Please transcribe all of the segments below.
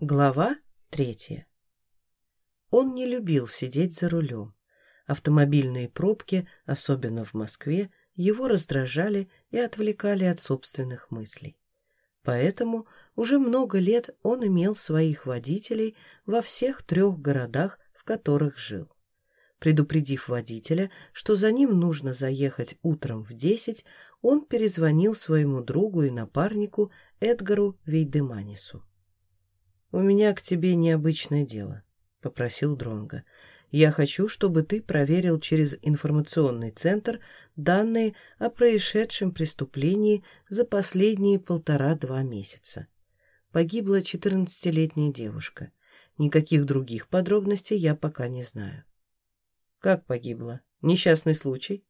Глава третья. Он не любил сидеть за рулем. Автомобильные пробки, особенно в Москве, его раздражали и отвлекали от собственных мыслей. Поэтому уже много лет он имел своих водителей во всех трех городах, в которых жил. Предупредив водителя, что за ним нужно заехать утром в десять, он перезвонил своему другу и напарнику Эдгару Вейдеманису. «У меня к тебе необычное дело», — попросил Дронга. «Я хочу, чтобы ты проверил через информационный центр данные о происшедшем преступлении за последние полтора-два месяца. Погибла 14-летняя девушка. Никаких других подробностей я пока не знаю». Как погибла? Несчастный случай?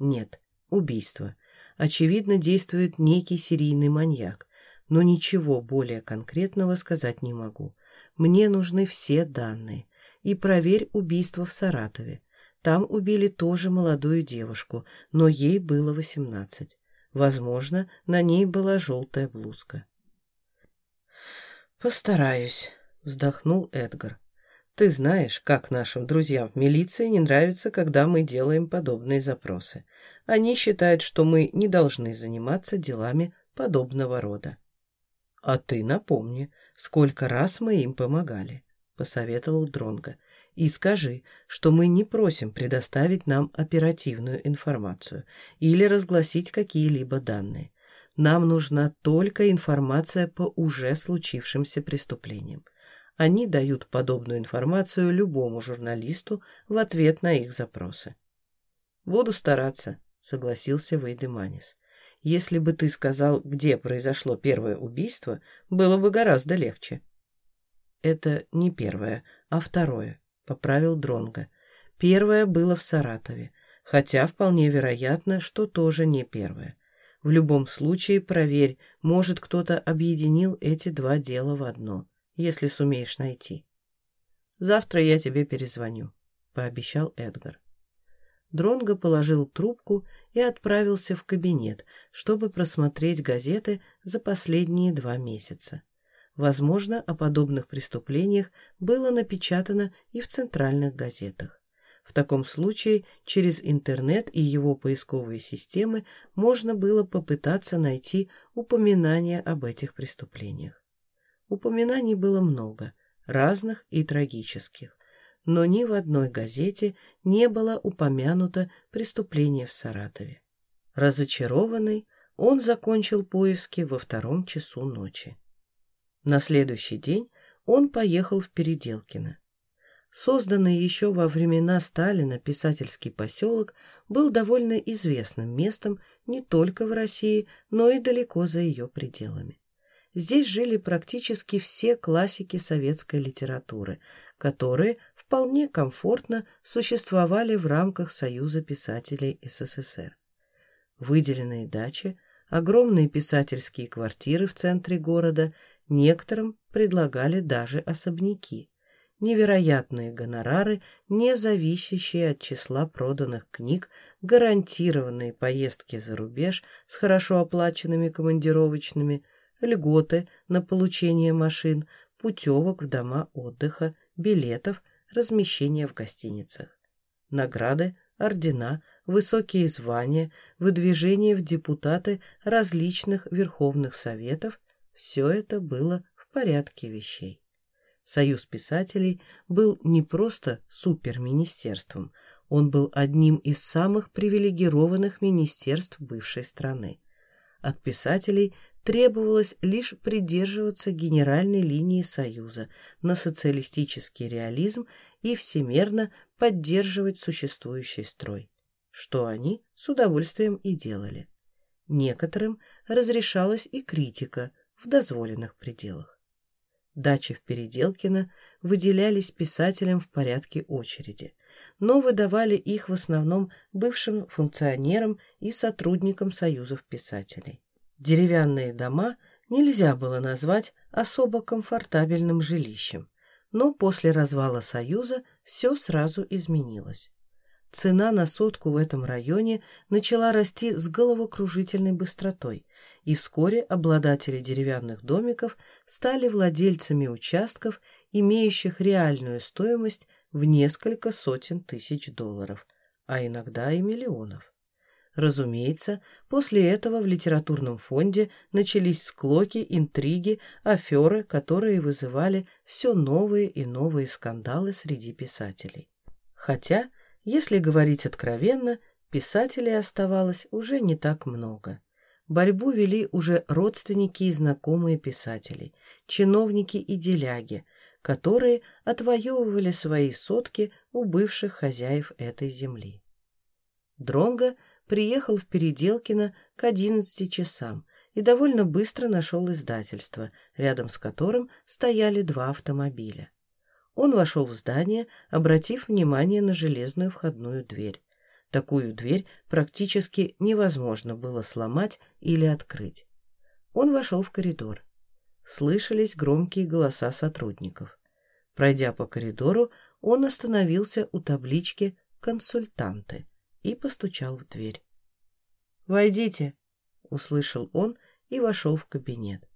Нет, убийство. Очевидно, действует некий серийный маньяк, но ничего более конкретного сказать не могу. Мне нужны все данные. И проверь убийство в Саратове. Там убили тоже молодую девушку, но ей было восемнадцать. Возможно, на ней была желтая блузка. «Постараюсь», — вздохнул Эдгар. Ты знаешь, как нашим друзьям в милиции не нравится, когда мы делаем подобные запросы. Они считают, что мы не должны заниматься делами подобного рода. А ты напомни, сколько раз мы им помогали, посоветовал Дронга. И скажи, что мы не просим предоставить нам оперативную информацию или разгласить какие-либо данные. Нам нужна только информация по уже случившимся преступлениям. Они дают подобную информацию любому журналисту в ответ на их запросы. «Буду стараться», — согласился Вейдеманис. «Если бы ты сказал, где произошло первое убийство, было бы гораздо легче». «Это не первое, а второе», — поправил Дронга. «Первое было в Саратове, хотя вполне вероятно, что тоже не первое. В любом случае, проверь, может, кто-то объединил эти два дела в одно если сумеешь найти. Завтра я тебе перезвоню», — пообещал Эдгар. Дронго положил трубку и отправился в кабинет, чтобы просмотреть газеты за последние два месяца. Возможно, о подобных преступлениях было напечатано и в центральных газетах. В таком случае через интернет и его поисковые системы можно было попытаться найти упоминания об этих преступлениях. Упоминаний было много, разных и трагических, но ни в одной газете не было упомянуто преступление в Саратове. Разочарованный, он закончил поиски во втором часу ночи. На следующий день он поехал в Переделкино. Созданный еще во времена Сталина писательский поселок был довольно известным местом не только в России, но и далеко за ее пределами. Здесь жили практически все классики советской литературы, которые вполне комфортно существовали в рамках Союза писателей СССР. Выделенные дачи, огромные писательские квартиры в центре города, некоторым предлагали даже особняки. Невероятные гонорары, не зависящие от числа проданных книг, гарантированные поездки за рубеж с хорошо оплаченными командировочными – льготы на получение машин, путевок в дома отдыха, билетов, размещения в гостиницах. Награды, ордена, высокие звания, выдвижение в депутаты различных верховных советов – все это было в порядке вещей. Союз писателей был не просто суперминистерством, он был одним из самых привилегированных министерств бывшей страны. От писателей требовалось лишь придерживаться генеральной линии Союза на социалистический реализм и всемерно поддерживать существующий строй, что они с удовольствием и делали. Некоторым разрешалась и критика в дозволенных пределах. Дачи в Переделкино выделялись писателям в порядке очереди, но выдавали их в основном бывшим функционерам и сотрудникам союзов писателей. Деревянные дома нельзя было назвать особо комфортабельным жилищем, но после развала Союза все сразу изменилось. цена на сотку в этом районе начала расти с головокружительной быстротой, и вскоре обладатели деревянных домиков стали владельцами участков, имеющих реальную стоимость в несколько сотен тысяч долларов, а иногда и миллионов. Разумеется, после этого в литературном фонде начались склоки, интриги, аферы, которые вызывали все новые и новые скандалы среди писателей. Хотя, если говорить откровенно, писателей оставалось уже не так много. Борьбу вели уже родственники и знакомые писателей, чиновники и деляги, которые отвоевывали свои сотки у бывших хозяев этой земли. Дронго приехал в Переделкино к 11 часам и довольно быстро нашел издательство, рядом с которым стояли два автомобиля. Он вошел в здание, обратив внимание на железную входную дверь. Такую дверь практически невозможно было сломать или открыть. Он вошел в коридор. Слышались громкие голоса сотрудников. Пройдя по коридору, он остановился у таблички «Консультанты» и постучал в дверь. «Войдите», — услышал он и вошел в кабинет.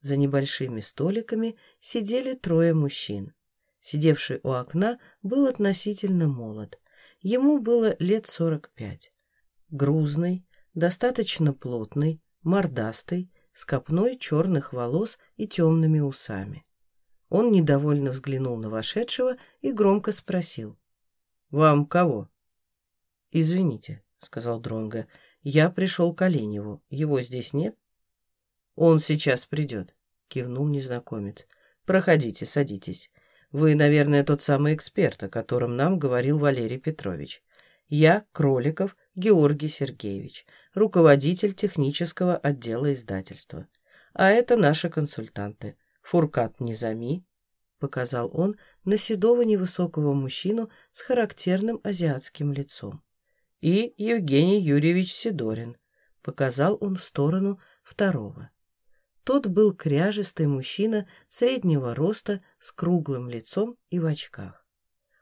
За небольшими столиками сидели трое мужчин. Сидевший у окна был относительно молод. Ему было лет сорок пять. Грузный, достаточно плотный, мордастый, с копной черных волос и темными усами. Он недовольно взглянул на вошедшего и громко спросил. «Вам кого?» «Извините», — сказал Дронго, — «я пришел к Оленеву. Его здесь нет?» «Он сейчас придет», — кивнул незнакомец. «Проходите, садитесь. Вы, наверное, тот самый эксперт, о котором нам говорил Валерий Петрович. Я Кроликов Георгий Сергеевич, руководитель технического отдела издательства. А это наши консультанты. Фуркат Низами, показал он на седого невысокого мужчину с характерным азиатским лицом и Евгений Юрьевич Сидорин. Показал он в сторону второго. Тот был кряжистый мужчина среднего роста с круглым лицом и в очках.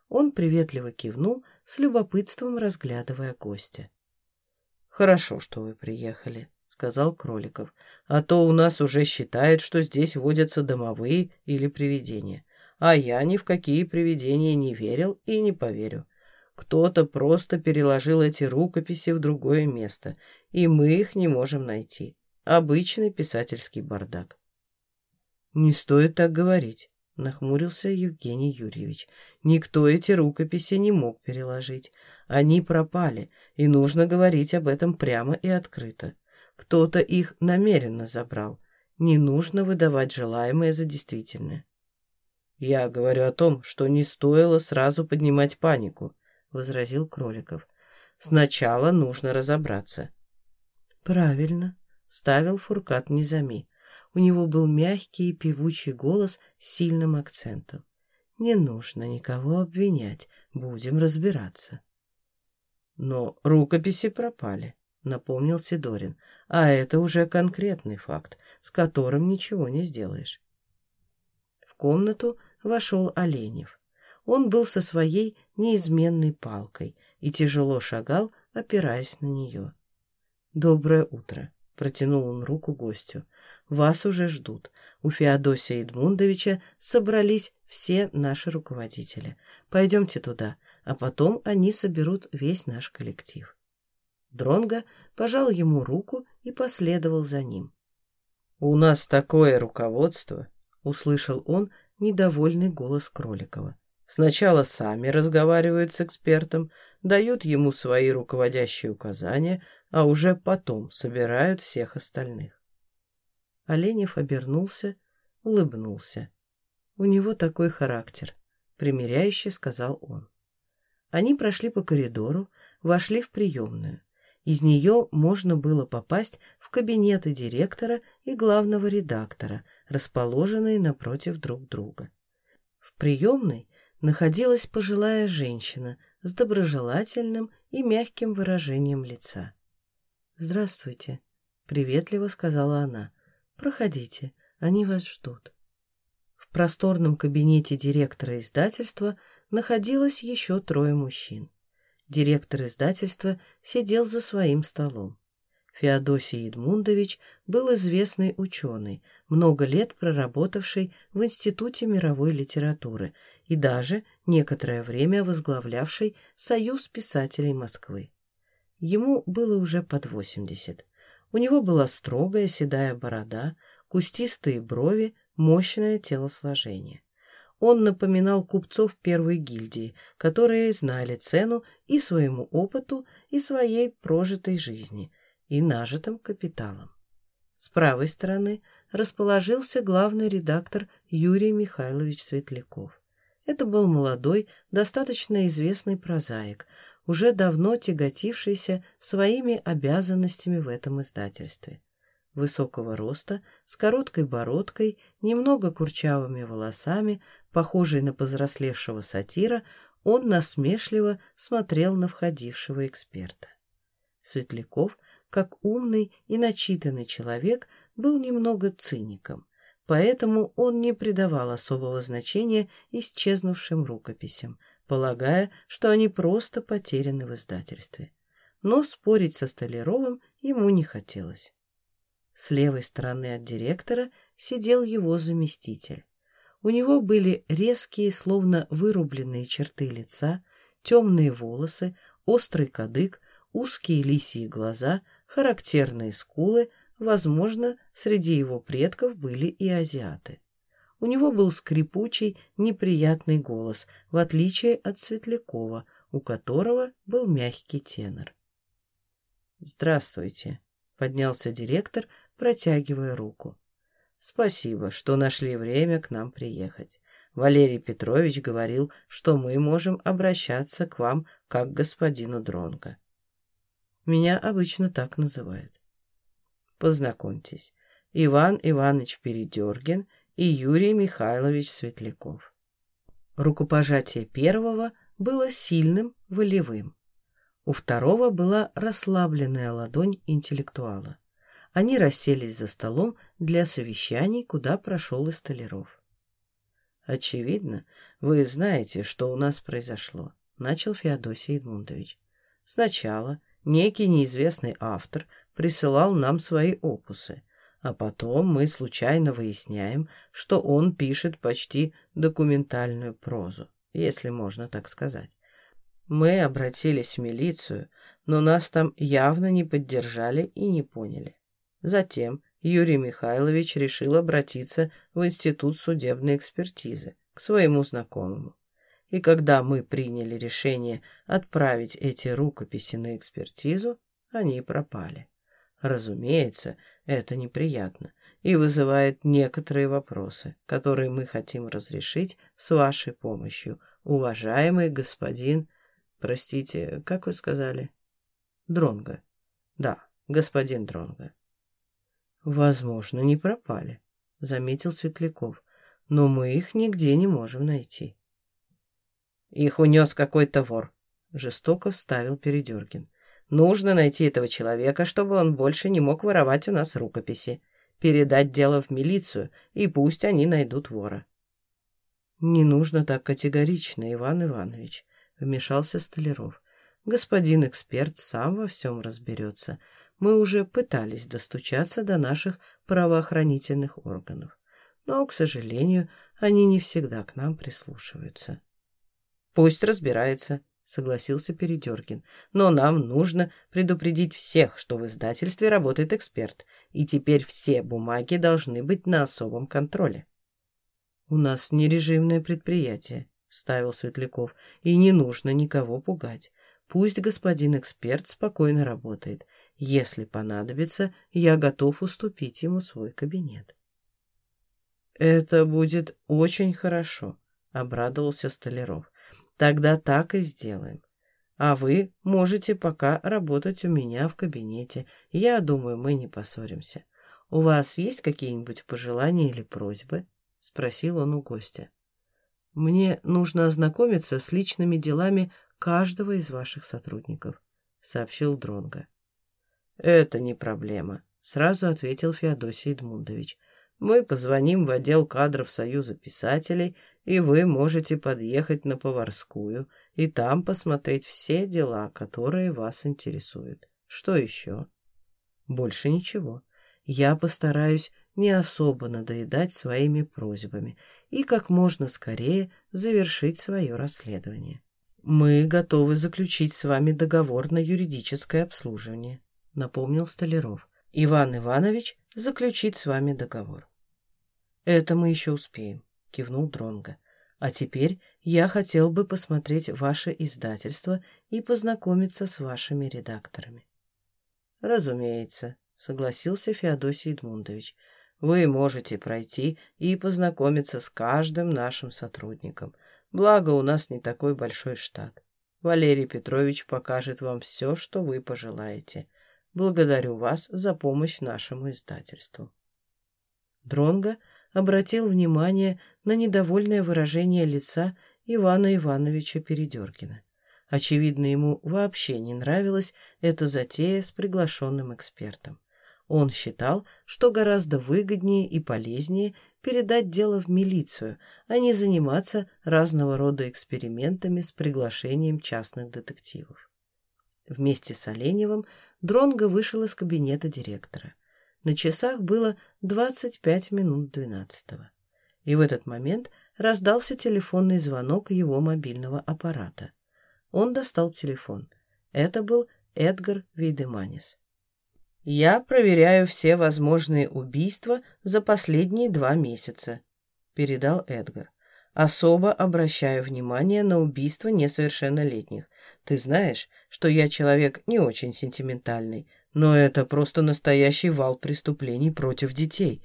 Он приветливо кивнул, с любопытством разглядывая гостя. «Хорошо, что вы приехали», — сказал Кроликов. «А то у нас уже считают, что здесь водятся домовые или привидения. А я ни в какие привидения не верил и не поверю. Кто-то просто переложил эти рукописи в другое место, и мы их не можем найти. Обычный писательский бардак. «Не стоит так говорить», — нахмурился Евгений Юрьевич. «Никто эти рукописи не мог переложить. Они пропали, и нужно говорить об этом прямо и открыто. Кто-то их намеренно забрал. Не нужно выдавать желаемое за действительное». «Я говорю о том, что не стоило сразу поднимать панику», возразил Кроликов. «Сначала нужно разобраться». «Правильно», — ставил Фуркат Низами. У него был мягкий и певучий голос с сильным акцентом. «Не нужно никого обвинять, будем разбираться». «Но рукописи пропали», — напомнил Сидорин. «А это уже конкретный факт, с которым ничего не сделаешь». В комнату вошел Оленев. Он был со своей неизменной палкой и тяжело шагал, опираясь на нее. «Доброе утро», — протянул он руку гостю. «Вас уже ждут. У Феодосия Эдмундовича собрались все наши руководители. Пойдемте туда, а потом они соберут весь наш коллектив». Дронго пожал ему руку и последовал за ним. «У нас такое руководство!» — услышал он недовольный голос Кроликова. Сначала сами разговаривают с экспертом, дают ему свои руководящие указания, а уже потом собирают всех остальных. Оленев обернулся, улыбнулся. У него такой характер, примиряюще сказал он. Они прошли по коридору, вошли в приемную. Из нее можно было попасть в кабинеты директора и главного редактора, расположенные напротив друг друга. В приемной находилась пожилая женщина с доброжелательным и мягким выражением лица. «Здравствуйте», — приветливо сказала она. «Проходите, они вас ждут». В просторном кабинете директора издательства находилось еще трое мужчин. Директор издательства сидел за своим столом. Феодосий Едмундович был известный ученый, много лет проработавший в Институте мировой литературы и даже некоторое время возглавлявший Союз писателей Москвы. Ему было уже под 80. У него была строгая седая борода, кустистые брови, мощное телосложение. Он напоминал купцов первой гильдии, которые знали цену и своему опыту, и своей прожитой жизни – и нажитым капиталом. С правой стороны расположился главный редактор Юрий Михайлович Светляков. Это был молодой, достаточно известный прозаик, уже давно тяготившийся своими обязанностями в этом издательстве. Высокого роста, с короткой бородкой, немного курчавыми волосами, похожий на повзрослевшего сатира, он насмешливо смотрел на входившего эксперта. Светляков как умный и начитанный человек, был немного циником, поэтому он не придавал особого значения исчезнувшим рукописям, полагая, что они просто потеряны в издательстве. Но спорить со Столяровым ему не хотелось. С левой стороны от директора сидел его заместитель. У него были резкие, словно вырубленные черты лица, темные волосы, острый кадык, узкие лисьи глаза, характерные скулы, возможно, среди его предков были и азиаты. У него был скрипучий, неприятный голос, в отличие от Светлякова, у которого был мягкий тенор. «Здравствуйте», — поднялся директор, протягивая руку. «Спасибо, что нашли время к нам приехать. Валерий Петрович говорил, что мы можем обращаться к вам как к господину Дронго. Меня обычно так называют. Познакомьтесь, Иван Иванович Передергин и Юрий Михайлович Светляков. Рукопожатие первого было сильным, волевым. У второго была расслабленная ладонь интеллектуала. Они расселись за столом для совещаний, куда прошел и Столяров. «Очевидно, вы знаете, что у нас произошло», — начал Феодосий Едмундович. «Сначала некий неизвестный автор присылал нам свои опусы, а потом мы случайно выясняем, что он пишет почти документальную прозу, если можно так сказать. Мы обратились в милицию, но нас там явно не поддержали и не поняли. Затем Юрий Михайлович решил обратиться в Институт судебной экспертизы к своему знакомому и когда мы приняли решение отправить эти рукописи на экспертизу, они пропали. Разумеется, это неприятно и вызывает некоторые вопросы, которые мы хотим разрешить с вашей помощью, уважаемый господин... Простите, как вы сказали? Дронго. Да, господин Дронго. Возможно, не пропали, заметил Светляков, но мы их нигде не можем найти. Их унес какой-то вор. Жестоко вставил Передергин. Нужно найти этого человека, чтобы он больше не мог воровать у нас рукописи. Передать дело в милицию, и пусть они найдут вора. «Не нужно так категорично, Иван Иванович», — вмешался Столяров. «Господин эксперт сам во всем разберется. Мы уже пытались достучаться до наших правоохранительных органов. Но, к сожалению, они не всегда к нам прислушиваются». «Пусть разбирается», — согласился Передергин. «Но нам нужно предупредить всех, что в издательстве работает эксперт, и теперь все бумаги должны быть на особом контроле». «У нас нережимное предприятие», — ставил Светляков, «и не нужно никого пугать. Пусть господин эксперт спокойно работает. Если понадобится, я готов уступить ему свой кабинет». «Это будет очень хорошо», — обрадовался Столяров. Тогда так и сделаем. А вы можете пока работать у меня в кабинете. Я думаю, мы не поссоримся. У вас есть какие-нибудь пожелания или просьбы?» — спросил он у гостя. «Мне нужно ознакомиться с личными делами каждого из ваших сотрудников», — сообщил Дронга. «Это не проблема», — сразу ответил Феодосий Эдмундович. «Мы позвоним в отдел кадров Союза писателей и вы можете подъехать на Поварскую и там посмотреть все дела, которые вас интересуют. Что еще? Больше ничего. Я постараюсь не особо надоедать своими просьбами и как можно скорее завершить свое расследование. Мы готовы заключить с вами договор на юридическое обслуживание, напомнил Столяров. Иван Иванович заключит с вами договор. Это мы еще успеем, кивнул Дронга. А теперь я хотел бы посмотреть ваше издательство и познакомиться с вашими редакторами. Разумеется, согласился Феодосий Эдмундович. Вы можете пройти и познакомиться с каждым нашим сотрудником. Благо, у нас не такой большой штат. Валерий Петрович покажет вам все, что вы пожелаете. Благодарю вас за помощь нашему издательству. Дронго обратил внимание на недовольное выражение лица Ивана Ивановича Передергина. Очевидно, ему вообще не нравилась эта затея с приглашенным экспертом. Он считал, что гораздо выгоднее и полезнее передать дело в милицию, а не заниматься разного рода экспериментами с приглашением частных детективов. Вместе с Оленевым Дронго вышел из кабинета директора. На часах было 25 минут двенадцатого. И в этот момент раздался телефонный звонок его мобильного аппарата. Он достал телефон. Это был Эдгар Вейдеманис. «Я проверяю все возможные убийства за последние два месяца», — передал Эдгар. «Особо обращаю внимание на убийства несовершеннолетних. Ты знаешь, что я человек не очень сентиментальный, но это просто настоящий вал преступлений против детей.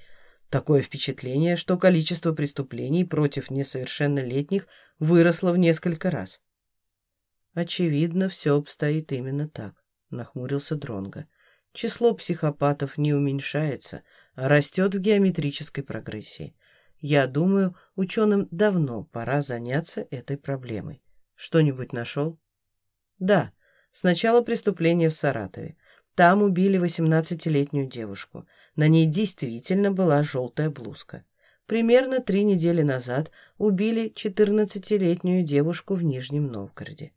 Такое впечатление, что количество преступлений против несовершеннолетних выросло в несколько раз». «Очевидно, все обстоит именно так», — нахмурился Дронго число психопатов не уменьшается, а растет в геометрической прогрессии. Я думаю, ученым давно пора заняться этой проблемой. Что-нибудь нашел? Да, сначала преступление в Саратове. Там убили 18-летнюю девушку. На ней действительно была желтая блузка. Примерно три недели назад убили 14-летнюю девушку в Нижнем Новгороде.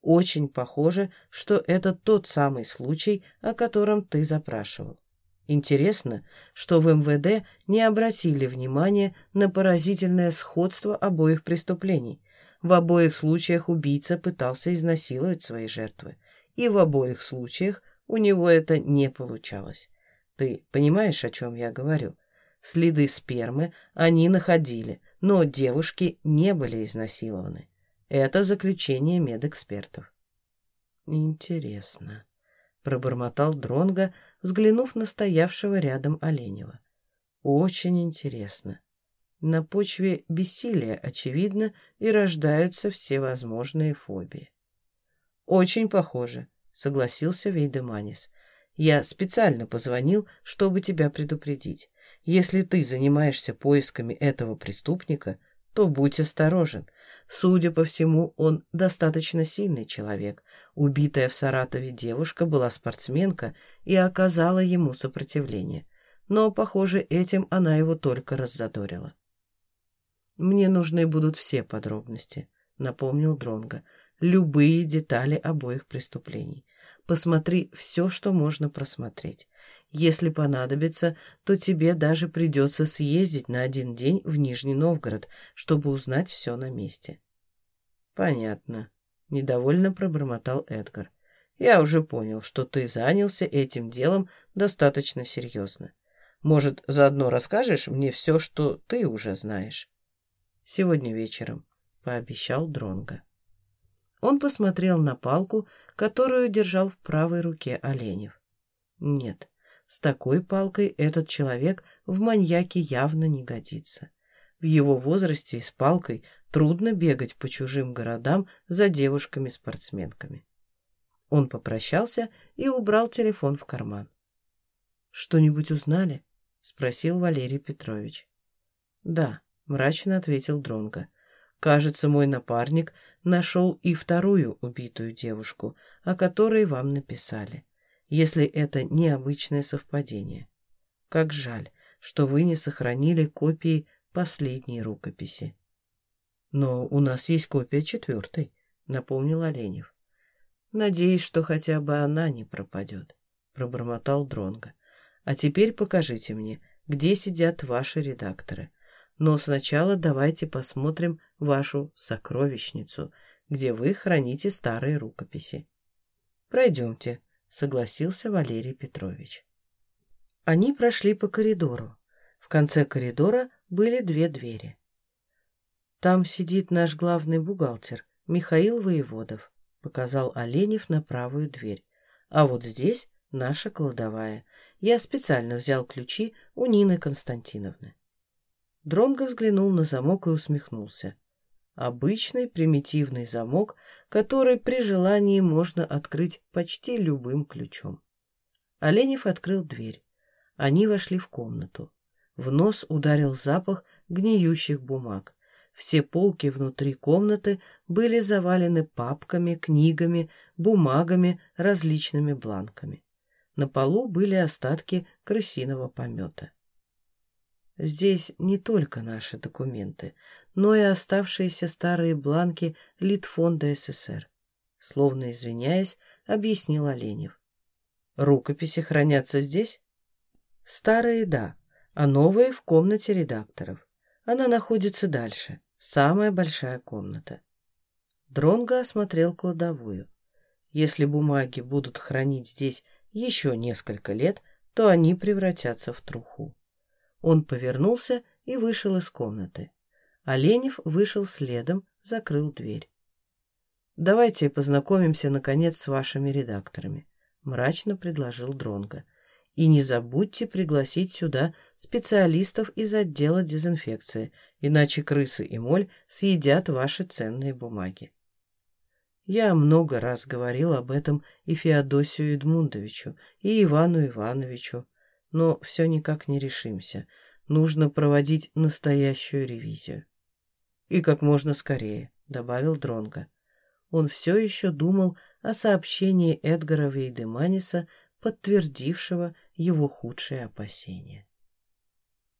Очень похоже, что это тот самый случай, о котором ты запрашивал. Интересно, что в МВД не обратили внимания на поразительное сходство обоих преступлений. В обоих случаях убийца пытался изнасиловать свои жертвы, и в обоих случаях у него это не получалось. Ты понимаешь, о чем я говорю? Следы спермы они находили, но девушки не были изнасилованы. Это заключение медэкспертов. Интересно, пробормотал Дронга, взглянув на стоявшего рядом Оленева. Очень интересно. На почве бессилия, очевидно, и рождаются всевозможные фобии. Очень похоже, согласился Вейдеманис. Я специально позвонил, чтобы тебя предупредить. Если ты занимаешься поисками этого преступника, то будь осторожен. Судя по всему, он достаточно сильный человек. Убитая в Саратове девушка была спортсменка и оказала ему сопротивление. Но, похоже, этим она его только раззадорила. «Мне нужны будут все подробности», — напомнил Дронга. «Любые детали обоих преступлений. Посмотри все, что можно просмотреть. Если понадобится, то тебе даже придется съездить на один день в Нижний Новгород, чтобы узнать все на месте». «Понятно», — недовольно пробормотал Эдгар. «Я уже понял, что ты занялся этим делом достаточно серьезно. Может, заодно расскажешь мне все, что ты уже знаешь?» «Сегодня вечером», — пообещал Дронга. Он посмотрел на палку, которую держал в правой руке Оленев. Нет, с такой палкой этот человек в маньяке явно не годится. В его возрасте с палкой трудно бегать по чужим городам за девушками-спортсменками. Он попрощался и убрал телефон в карман. «Что-нибудь узнали?» — спросил Валерий Петрович. «Да», — мрачно ответил Дронго. «Кажется, мой напарник нашел и вторую убитую девушку, о которой вам написали если это необычное совпадение. Как жаль, что вы не сохранили копии последней рукописи. Но у нас есть копия четвертой, напомнил Оленев. Надеюсь, что хотя бы она не пропадет, пробормотал Дронго. А теперь покажите мне, где сидят ваши редакторы. Но сначала давайте посмотрим вашу сокровищницу, где вы храните старые рукописи. Пройдемте, согласился Валерий Петрович. Они прошли по коридору. В конце коридора были две двери. «Там сидит наш главный бухгалтер, Михаил Воеводов», — показал Оленев на правую дверь. «А вот здесь наша кладовая. Я специально взял ключи у Нины Константиновны». Дронго взглянул на замок и усмехнулся. Обычный примитивный замок, который при желании можно открыть почти любым ключом. Оленев открыл дверь. Они вошли в комнату. В нос ударил запах гниющих бумаг. Все полки внутри комнаты были завалены папками, книгами, бумагами, различными бланками. На полу были остатки крысиного помета. Здесь не только наши документы, но и оставшиеся старые бланки Литфонда СССР. Словно извиняясь, объяснил Оленев. Рукописи хранятся здесь? Старые – да, а новые – в комнате редакторов. Она находится дальше, самая большая комната. Дронго осмотрел кладовую. Если бумаги будут хранить здесь еще несколько лет, то они превратятся в труху. Он повернулся и вышел из комнаты. Оленев вышел следом, закрыл дверь. «Давайте познакомимся, наконец, с вашими редакторами», — мрачно предложил Дронго. «И не забудьте пригласить сюда специалистов из отдела дезинфекции, иначе крысы и моль съедят ваши ценные бумаги». Я много раз говорил об этом и Феодосию Эдмундовичу, и Ивану Ивановичу, но все никак не решимся. Нужно проводить настоящую ревизию. И как можно скорее, добавил Дронга. Он все еще думал о сообщении Эдгара Вейдеманиса, подтвердившего его худшие опасения.